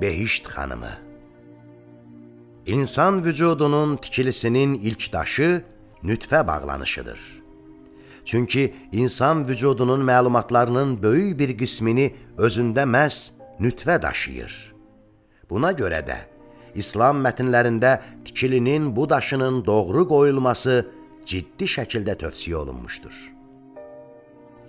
Behişt xanımı İnsan vücudunun tikilisinin ilk daşı nütfə bağlanışıdır. Çünki insan vücudunun məlumatlarının böyük bir qismini özündə məhz nütfə daşıyır. Buna görə də İslam mətnlərində tikilinin bu daşının doğru qoyulması ciddi şəkildə tövsiyə olunmuşdur.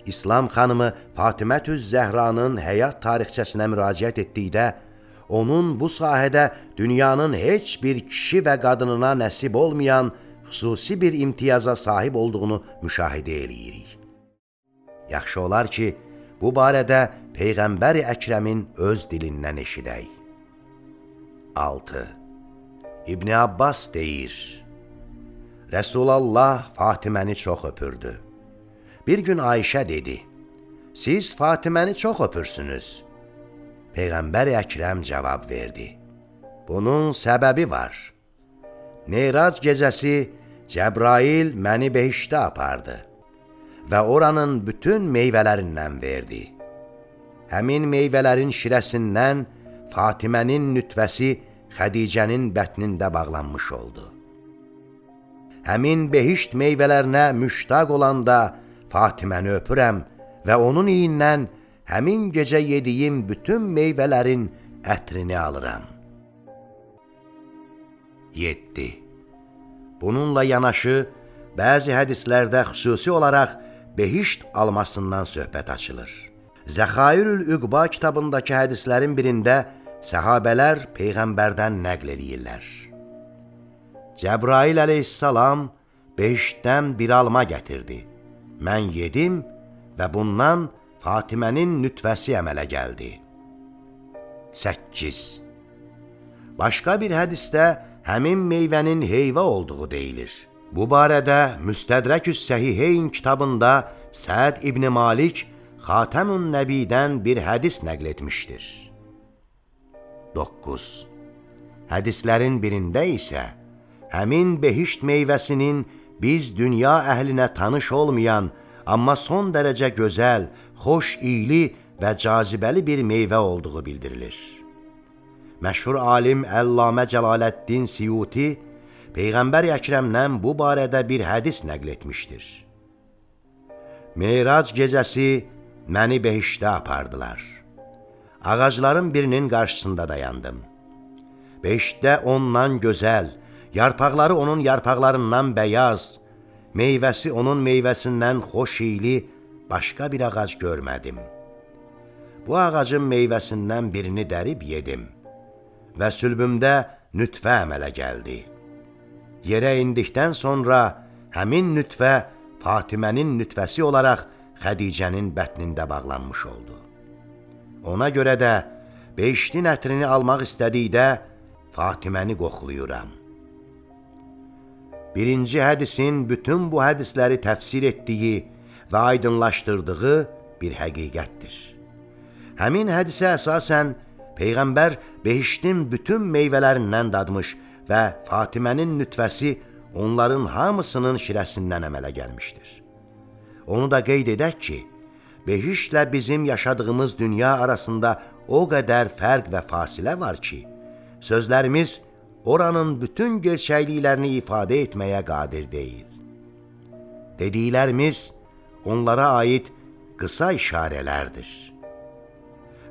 İslam xanımı Fatimətüz Zəhranın həyat tarixçəsinə müraciət etdikdə, onun bu sahədə dünyanın heç bir kişi və qadınına nəsib olmayan xüsusi bir imtiyaza sahib olduğunu müşahidə eləyirik. Yaxşı olar ki, bu barədə Peyğəmbər Əkrəmin öz dilindən eşidək. 6. İbn Abbas deyir, Rəsulallah Fatiməni çox öpürdü. Bir gün Ayşə dedi, Siz Fatiməni çox öpürsünüz. Peyğəmbər Əkrəm cavab verdi. Bunun səbəbi var. Meyrac gecəsi Cəbrail məni behişdə apardı və oranın bütün meyvələrindən verdi. Həmin meyvələrin şirəsindən Fatimənin nütvəsi Xədicənin bətnində bağlanmış oldu. Həmin behişt meyvələrinə müştaq olanda Fatiməni öpürəm və onun iyindən həmin gecə yediyim bütün meyvələrin ətrini alıram. 7. Bununla yanaşı, bəzi hədislərdə xüsusi olaraq behişt almasından söhbət açılır. Zəxairül Üqba kitabındakı hədislərin birində səhabələr Peyğəmbərdən nəql eləyirlər. Cəbrail əleyhissalam behiştdən bir alma gətirdi. Mən yedim və bundan Fatimənin nütvəsi əmələ gəldi. 8. Başqa bir hədisdə həmin meyvənin heyvə olduğu deyilir. Bu barədə Müstədrəküs Səhiheyn kitabında Səd İbn Malik Xatəmun Nəbidən bir hədis nəql etmişdir. 9. Hədislərin birində isə həmin behişt meyvəsinin biz dünya əhlinə tanış olmayan, amma son dərəcə gözəl, xoş iyli və cazibəli bir meyvə olduğu bildirilir. Məşhur alim Əllamə Cəlaləddin Siyuti Peyğəmbər Əkrəmdən bu barədə bir hədis nəql etmişdir. Meyrac gecəsi məni behişdə apardılar. Ağacların birinin qarşısında dayandım. Beşdə ondan gözəl, yarpaqları onun yarpaqlarından bəyaz, meyvəsi onun meyvəsindən xoş iyli başqa bir ağac görmədim. Bu ağacın meyvəsindən birini dərib yedim və sülbümdə nütfə əmələ gəldi. Yerə indikdən sonra həmin nütfə Fatimənin nütfəsi olaraq Xədicənin bətnində bağlanmış oldu. Ona görə də beşdin ətrini almaq istədikdə Fatiməni qoxluyuram. Birinci hədisin bütün bu hədisləri təfsir etdiyi və aydınlaşdırdığı bir həqiqətdir. Həmin hədisə əsasən Peyğəmbər behiştin bütün meyvələrindən dadmış və Fatimənin nütvəsi onların hamısının şirəsindən əmələ gəlmişdir. Onu da qeyd edək ki, behişlə bizim yaşadığımız dünya arasında o qədər fərq və fasilə var ki, sözlərimiz oranın bütün gerçəkliklərini ifadə etməyə qadir deyil. Dediklərimiz onlara aid qısa işarələrdir.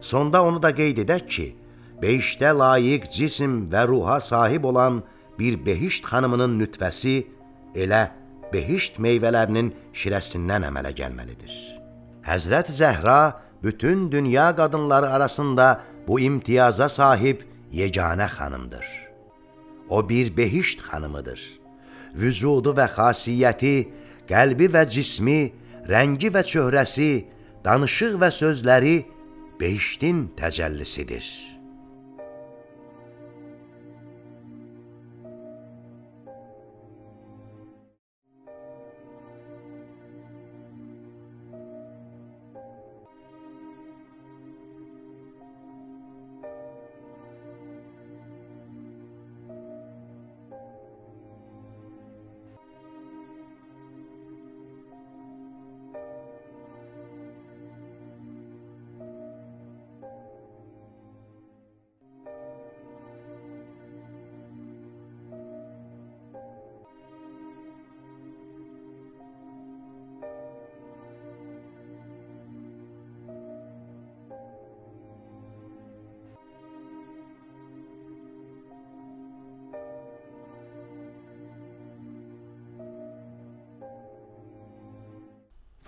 Sonda onu da qeyd edək ki, beşdə layiq cisim və ruha sahib olan bir behişt xanımının nütvəsi elə behişt meyvələrinin şirəsindən əmələ gəlməlidir. Həzrət Zəhra bütün dünya qadınları arasında bu imtiyaza sahib yeganə xanımdır. O bir behişt xanımıdır. Vücudu və xasiyyəti, qəlbi və cismi, rəngi və çöhrəsi, danışıq və sözləri behiştin təcəllisidir.''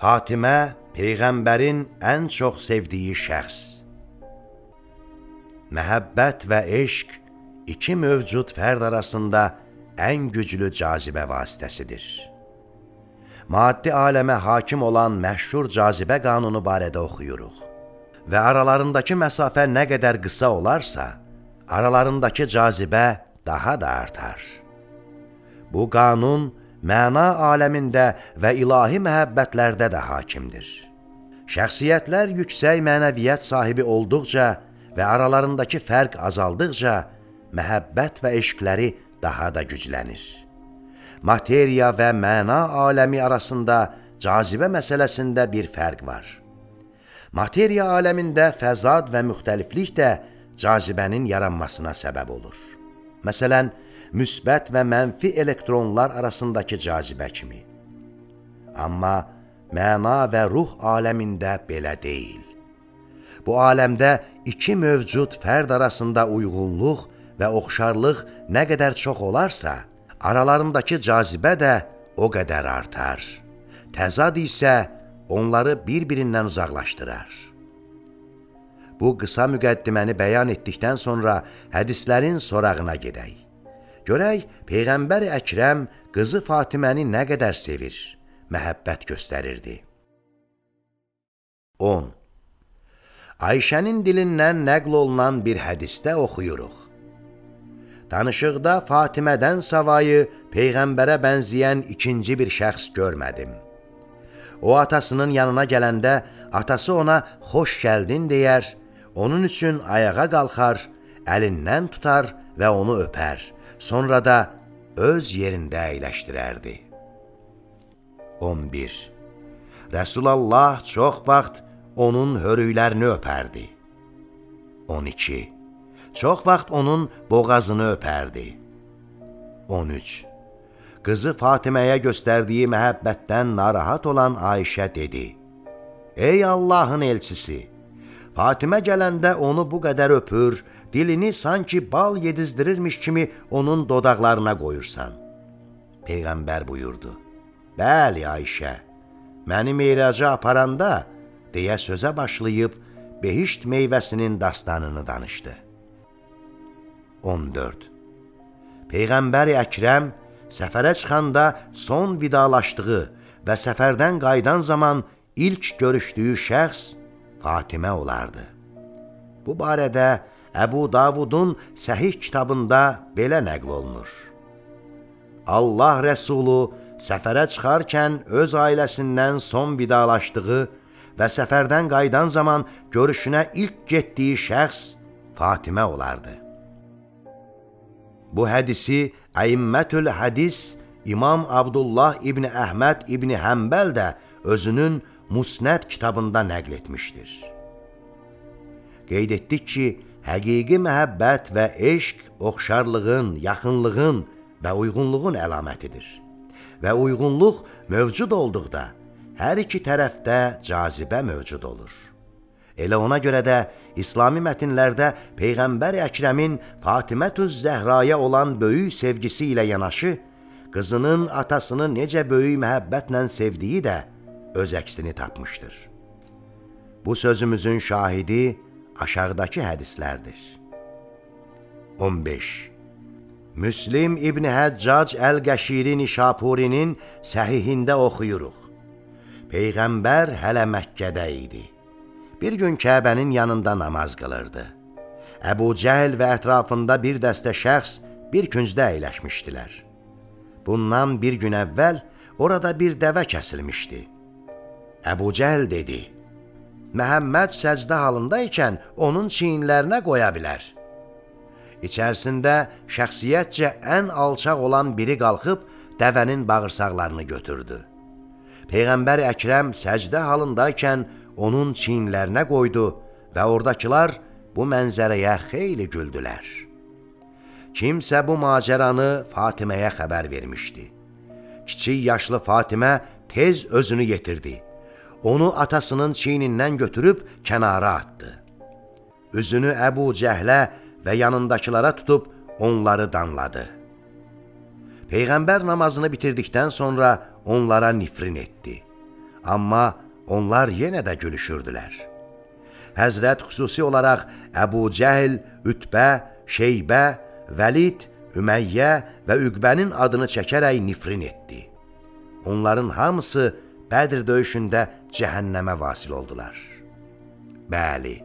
Fatimə peyğəmbərin ən çox sevdiyi şəxs. Məhəbbət və eşq iki mövcud fərd arasında ən güclü cazibə vasitəsidir. Maddi aləmə hakim olan məşhur cazibə qanunu barədə oxuyuruq. Və aralarındakı məsafə nə qədər qısa olarsa, aralarındakı cazibə daha da artar. Bu qanun məna aləmində və ilahi məhəbbətlərdə də hakimdir. Şəxsiyyətlər yüksək mənəviyyət sahibi olduqca və aralarındakı fərq azaldıqca, məhəbbət və eşqləri daha da güclənir. Materiya və məna aləmi arasında cazibə məsələsində bir fərq var. Materiya aləmində fəzad və müxtəliflik də cazibənin yaranmasına səbəb olur. Məsələn, müsbət və mənfi elektronlar arasındakı cazibə kimi. Amma məna və ruh aləmində belə deyil. Bu aləmdə iki mövcud fərd arasında uyğunluq və oxşarlıq nə qədər çox olarsa, aralarındakı cazibə də o qədər artar. Təzad isə onları bir-birindən uzaqlaşdırar. Bu qısa müqəddiməni bəyan etdikdən sonra hədislərin sorağına gedək. Görək, Peyğəmbər Əkrəm qızı Fatiməni nə qədər sevir, məhəbbət göstərirdi. 10. Ayşənin dilindən nəql olunan bir hədisdə oxuyuruq. Danışıqda Fatimədən savayı Peyğəmbərə bənzəyən ikinci bir şəxs görmədim. O atasının yanına gələndə atası ona xoş gəldin deyər, onun üçün ayağa qalxar, əlindən tutar və onu öpər, sonra da öz yerində əyləşdirərdi. 11. Rəsulallah çox vaxt onun hörüklərini öpərdi. 12. Çox vaxt onun boğazını öpərdi. 13. Qızı Fatiməyə göstərdiyi məhəbbətdən narahat olan Ayşə dedi: Ey Allahın elçisi! Fatimə gələndə onu bu qədər öpür, dilini sanki bal yedizdirirmiş kimi onun dodaqlarına qoyursan. Peyğəmbər buyurdu: Bəli, Ayşə, məni meyraca aparanda, deyə sözə başlayıb, behişt meyvəsinin dastanını danışdı. 14 Peyğəmbər Əkrəm səfərə çıxanda son vidalaşdığı və səfərdən qaydan zaman ilk görüşdüyü şəxs Fatimə olardı. Bu barədə Əbu Davudun səhih kitabında belə nəql olunur. Allah Rəsulu səfərə çıxarkən öz ailəsindən son vidalaşdığı və səfərdən qaydan zaman görüşünə ilk getdiyi şəxs Fatimə olardı. Bu hədisi Əimmətül Hədis İmam Abdullah İbni Əhməd İbni Həmbəl də özünün Musnəd kitabında nəql etmişdir. Qeyd etdik ki, həqiqi məhəbbət və eşq oxşarlığın, yaxınlığın və uyğunluğun əlamətidir. Və uyğunluq mövcud olduqda hər iki tərəfdə cazibə mövcud olur. Elə ona görə də İslami mətnlərdə Peyğəmbər Əkrəmin Fatimətüz Zəhraya olan böyük sevgisi ilə yanaşı, qızının atasını necə böyük məhəbbətlə sevdiyi də öz əksini tapmışdır. Bu sözümüzün şahidi aşağıdakı hədislərdir. 15. Müslim İbn Həccac Əl-Qəşiri Nişapurinin səhihində oxuyuruq. Peyğəmbər hələ Məkkədə idi bir gün Kəbənin yanında namaz qılırdı. Əbu Cəhl və ətrafında bir dəstə şəxs bir küncdə əyləşmişdilər. Bundan bir gün əvvəl orada bir dəvə kəsilmişdi. Əbu Cəhl dedi, Məhəmməd səcdə halında ikən onun çiyinlərinə qoya bilər. İçərisində şəxsiyyətcə ən alçaq olan biri qalxıb dəvənin bağırsaqlarını götürdü. Peyğəmbər Əkrəm səcdə halındaykən onun çiyinlərinə qoydu və oradakılar bu mənzərəyə xeyli güldülər. Kimsə bu macəranı Fatiməyə xəbər vermişdi. Kiçik yaşlı Fatimə tez özünü yetirdi. Onu atasının çiynindən götürüb kənara atdı. Üzünü Əbu Cəhlə və yanındakılara tutub onları danladı. Peyğəmbər namazını bitirdikdən sonra onlara nifrin etdi. amma onlar yenə də gülüşürdülər. Həzrət xüsusi olaraq Əbu Cəhl, Ütbə, Şeybə, Vəlid, Üməyyə və Üqbənin adını çəkərək nifrin etdi. Onların hamısı Bədir döyüşündə cəhənnəmə vasil oldular. Bəli,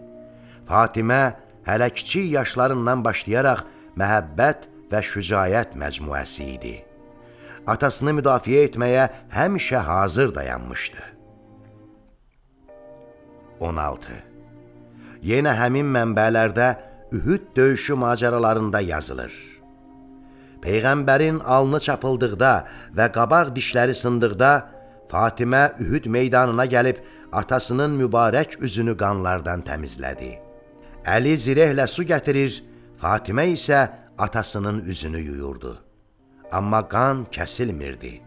Fatimə hələ kiçik yaşlarından başlayaraq məhəbbət və şücayət məcmuəsi idi. Atasını müdafiə etməyə həmişə hazır dayanmışdı. 16. Yenə həmin mənbələrdə Ühüd döyüşü macəralarında yazılır. Peyğəmbərin alnı çapıldıqda və qabaq dişləri sındıqda Fatimə Ühüd meydanına gəlib atasının mübarək üzünü qanlardan təmizlədi. Əli zirehlə su gətirir, Fatimə isə atasının üzünü yuyurdu. Amma qan kəsilmirdi.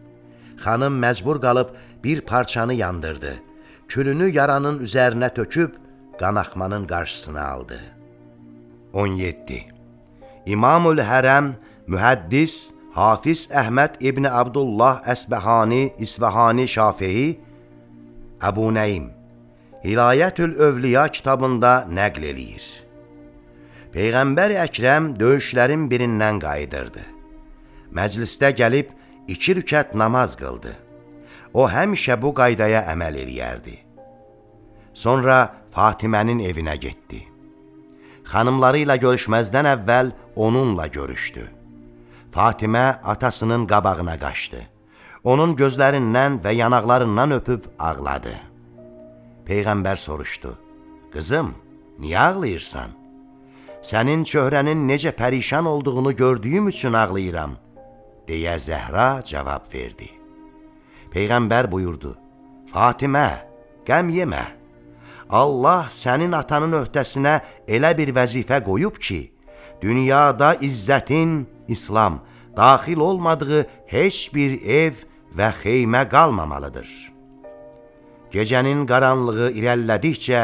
Xanım məcbur qalıb bir parçanı yandırdı. Külünü yaranın üzərinə töküb qanaxmanın qarşısını aldı. 17. İmamül Hərəm, mühəddis, Hafiz Əhməd İbn Abdullah Əsbəhani İsvahani Şafii Əbu Nəim Hilayətül Övliya kitabında nəql eləyir. Peyğəmbər Əkrəm döyüşlərin birindən qayıdırdı. Məclisdə gəlib iki rükət namaz qıldı. O həmişə bu qaydaya əməl eləyərdi. Sonra Fatimənin evinə getdi. Xanımları ilə görüşməzdən əvvəl onunla görüşdü. Fatimə atasının qabağına qaçdı. Onun gözlərindən və yanaqlarından öpüb ağladı. Peyğəmbər soruşdu. Qızım, niyə ağlayırsan? Sənin çöhrənin necə pərişan olduğunu gördüyüm üçün ağlayıram, deyə Zəhra cavab verdi. Peyğəmbər buyurdu, Fatimə, qəm yemə. Allah sənin atanın öhdəsinə elə bir vəzifə qoyub ki, dünyada izzətin, İslam, daxil olmadığı heç bir ev və xeymə qalmamalıdır. Gecənin qaranlığı irəlilədikcə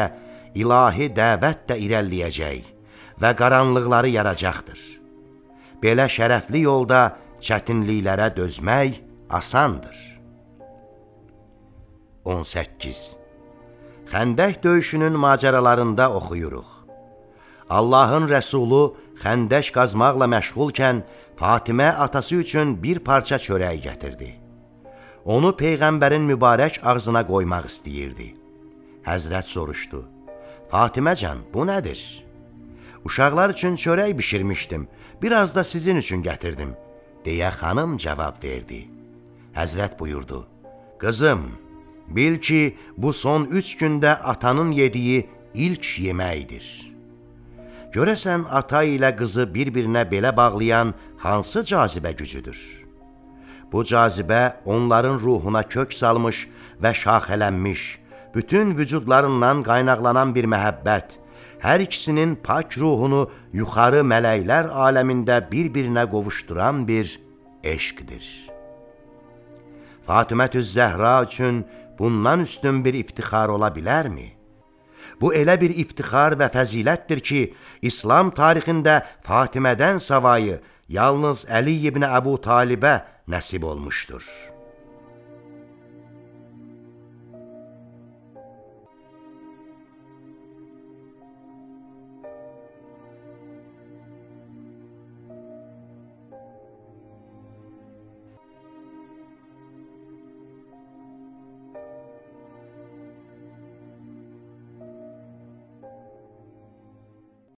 ilahi dəvət də irəliləyəcək və qaranlıqları yaracaqdır. Belə şərəfli yolda çətinliklərə dözmək asandır. 18. Xəndək döyüşünün macəralarında oxuyuruq. Allahın rəsulu xəndək qazmaqla məşğulkən Fatimə atası üçün bir parça çörək gətirdi. Onu Peyğəmbərin mübarək ağzına qoymaq istəyirdi. Həzrət soruşdu, Fatiməcan, bu nədir? Uşaqlar üçün çörək bişirmişdim, biraz da sizin üçün gətirdim, deyə xanım cavab verdi. Həzrət buyurdu, Qızım, bil ki, bu son üç gündə atanın yediyi ilk yeməkdir. Görəsən ata ilə qızı bir-birinə belə bağlayan hansı cazibə gücüdür? Bu cazibə onların ruhuna kök salmış və şaxələnmiş, bütün vücudlarından qaynaqlanan bir məhəbbət, hər ikisinin pak ruhunu yuxarı mələklər aləmində bir-birinə qovuşduran bir eşqdir. Fatimətüz Zəhra üçün bundan üstün bir iftixar ola bilərmi? Bu elə bir iftixar və fəzilətdir ki, İslam tarixində Fatimədən savayı yalnız Əli ibn Əbu Talibə nəsib olmuşdur.